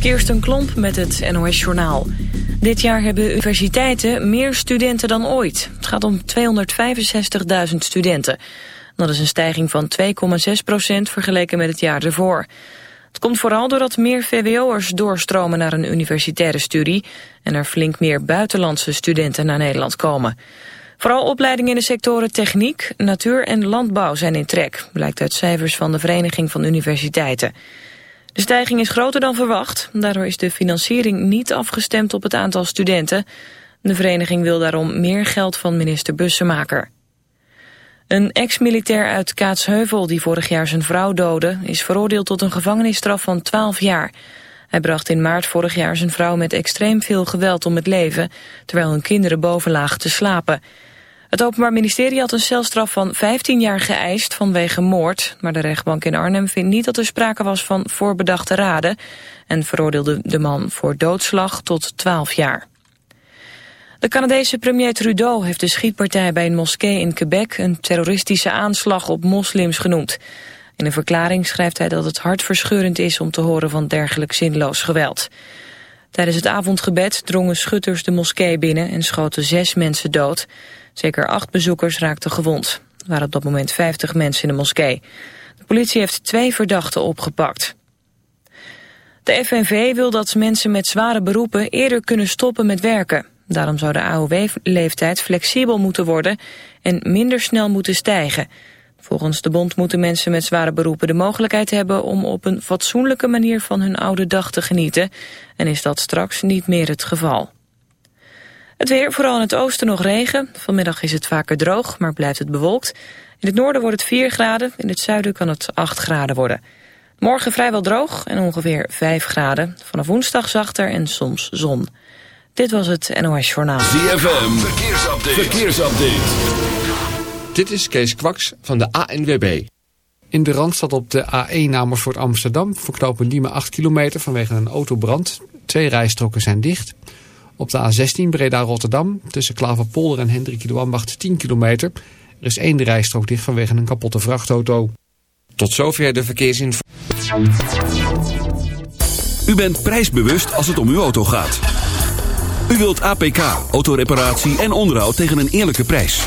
Kirsten Klomp met het NOS-journaal. Dit jaar hebben universiteiten meer studenten dan ooit. Het gaat om 265.000 studenten. Dat is een stijging van 2,6 procent vergeleken met het jaar ervoor. Het komt vooral doordat meer VWO'ers doorstromen naar een universitaire studie... en er flink meer buitenlandse studenten naar Nederland komen. Vooral opleidingen in de sectoren techniek, natuur en landbouw zijn in trek... blijkt uit cijfers van de Vereniging van Universiteiten. De stijging is groter dan verwacht. Daardoor is de financiering niet afgestemd op het aantal studenten. De vereniging wil daarom meer geld van minister Bussemaker. Een ex-militair uit Kaatsheuvel die vorig jaar zijn vrouw doodde... is veroordeeld tot een gevangenisstraf van 12 jaar. Hij bracht in maart vorig jaar zijn vrouw met extreem veel geweld om het leven... terwijl hun kinderen boven lagen te slapen... Het Openbaar Ministerie had een celstraf van 15 jaar geëist vanwege moord, maar de rechtbank in Arnhem vindt niet dat er sprake was van voorbedachte raden en veroordeelde de man voor doodslag tot 12 jaar. De Canadese premier Trudeau heeft de schietpartij bij een moskee in Quebec een terroristische aanslag op moslims genoemd. In een verklaring schrijft hij dat het hartverscheurend is om te horen van dergelijk zinloos geweld. Tijdens het avondgebed drongen schutters de moskee binnen en schoten zes mensen dood. Zeker acht bezoekers raakten gewond. Er waren op dat moment 50 mensen in de moskee. De politie heeft twee verdachten opgepakt. De FNV wil dat mensen met zware beroepen eerder kunnen stoppen met werken. Daarom zou de AOW-leeftijd flexibel moeten worden en minder snel moeten stijgen. Volgens de bond moeten mensen met zware beroepen de mogelijkheid hebben om op een fatsoenlijke manier van hun oude dag te genieten. En is dat straks niet meer het geval. Het weer, vooral in het oosten nog regen. Vanmiddag is het vaker droog, maar blijft het bewolkt. In het noorden wordt het 4 graden, in het zuiden kan het 8 graden worden. Morgen vrijwel droog en ongeveer 5 graden. Vanaf woensdag zachter en soms zon. Dit was het NOS Journaal. ZFM, verkeersupdate. verkeersupdate. Dit is Kees Kwaks van de ANWB. In de Randstad op de A1 Amersfoort Amsterdam... verknopen Diemen 8 kilometer vanwege een autobrand. Twee rijstroken zijn dicht... Op de A16 Breda-Rotterdam tussen Klaverpolder en Hendrik de Ambacht 10 kilometer. Er is één rijstrook dicht vanwege een kapotte vrachtauto. Tot zover de verkeersinformatie. U bent prijsbewust als het om uw auto gaat. U wilt APK, autoreparatie en onderhoud tegen een eerlijke prijs.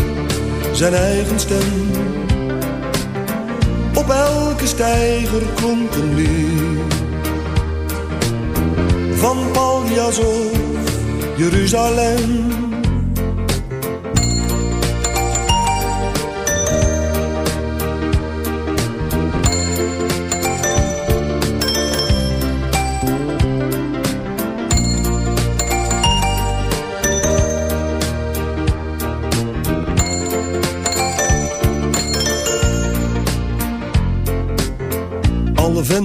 zijn eigen stem. Op elke steiger klonk een lied. Van Paljas Jeruzalem.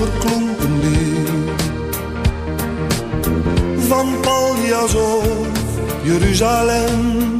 Lied. Van Paljas of Jeruzalem.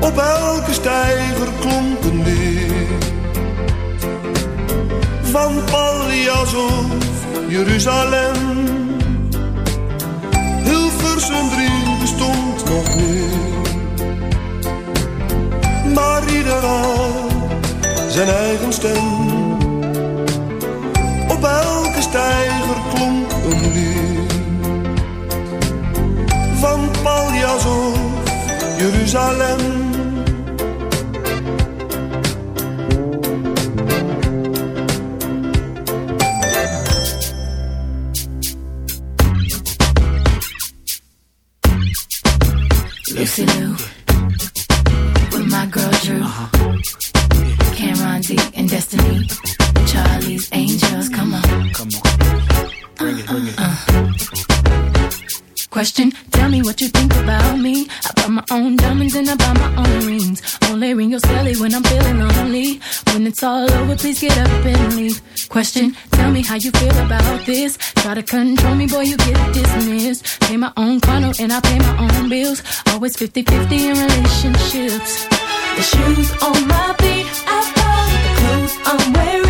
op elke steiger klonk een lied. Van Paljas of Jeruzalem. Hilversum 3 bestond nog niet. Maar ieder had zijn eigen stem. Op elke steiger klonk een lied. Van Paljas of Jeruzalem. Up and leave. Question: Tell me how you feel about this. Try to control me, boy, you get dismissed. Pay my own condo and I pay my own bills. Always 50-50 in relationships. The shoes on my feet, I bought the clothes I'm wearing.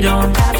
don't have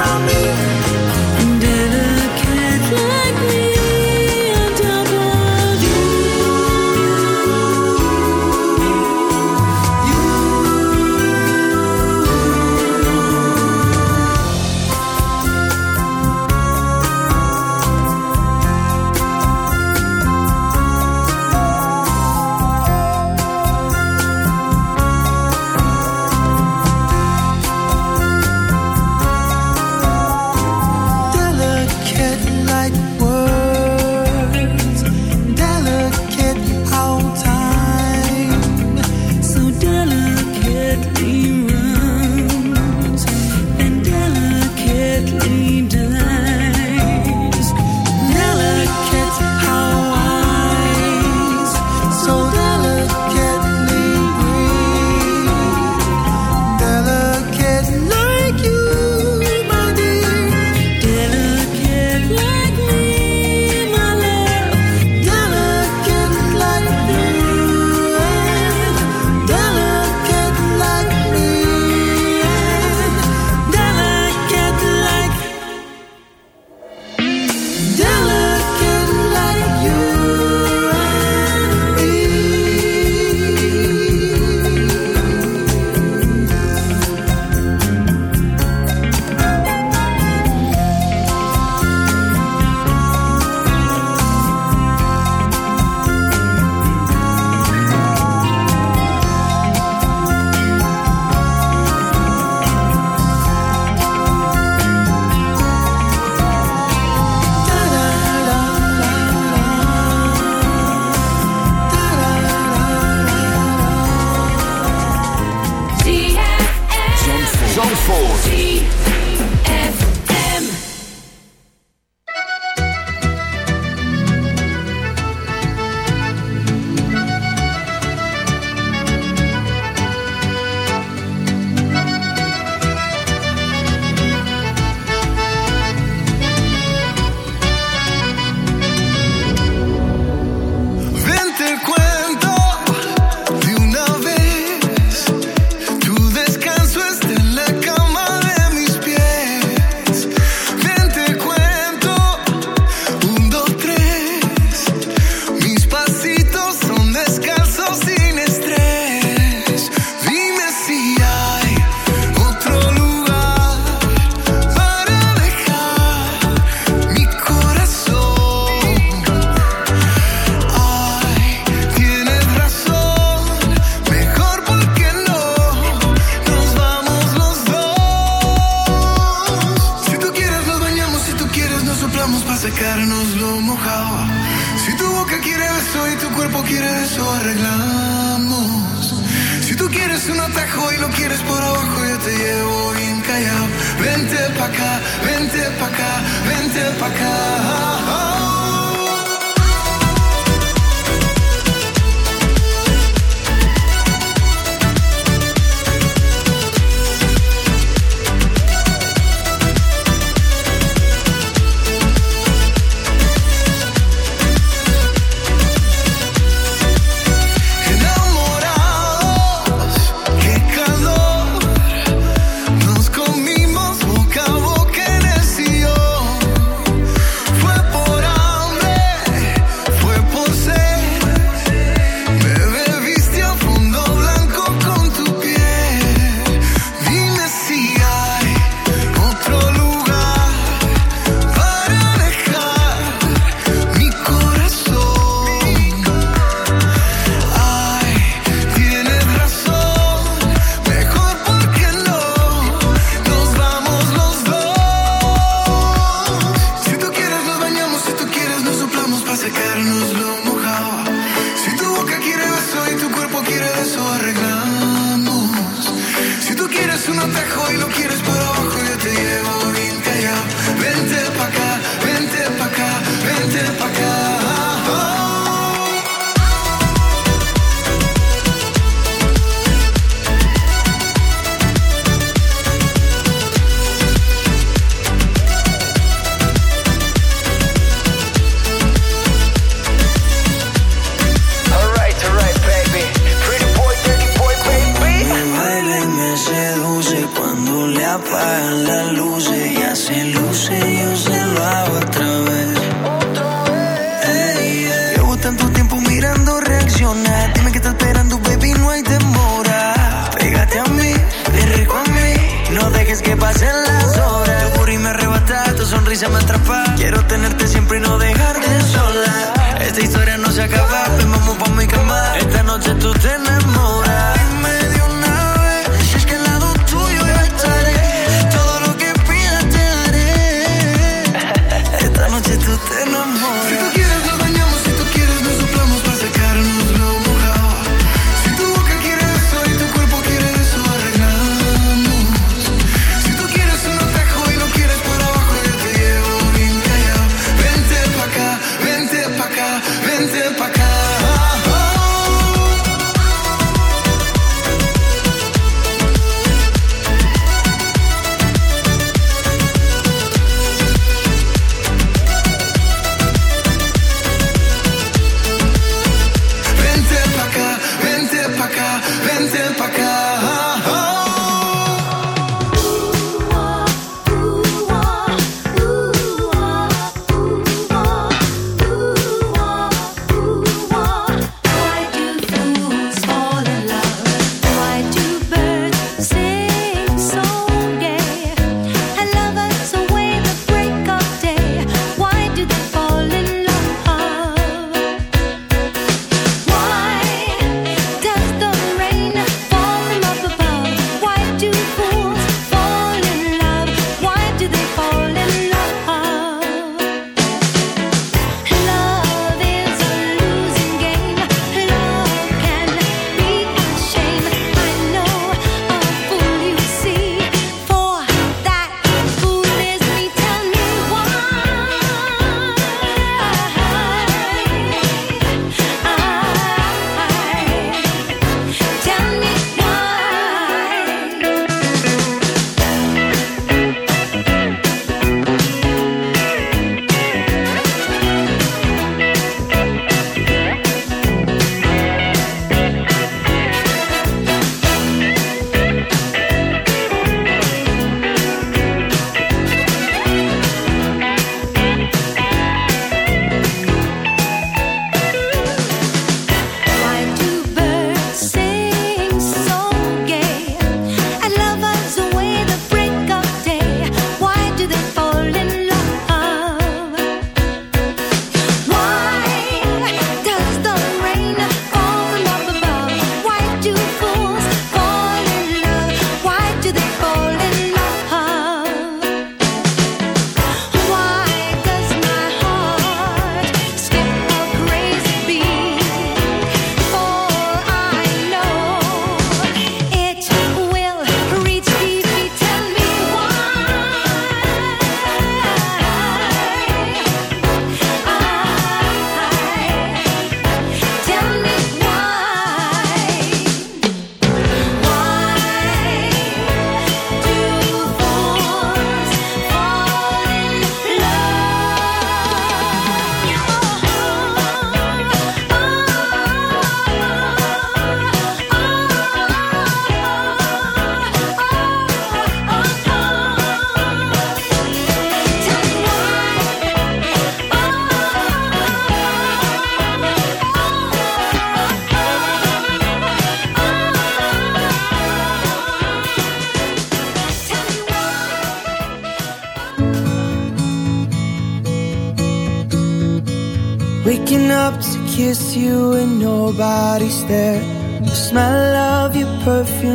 around me.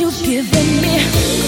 you've given me.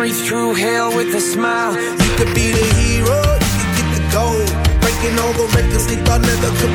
straight through hell with a smile. You could be the hero, you could get the gold. Breaking all the records they thought never could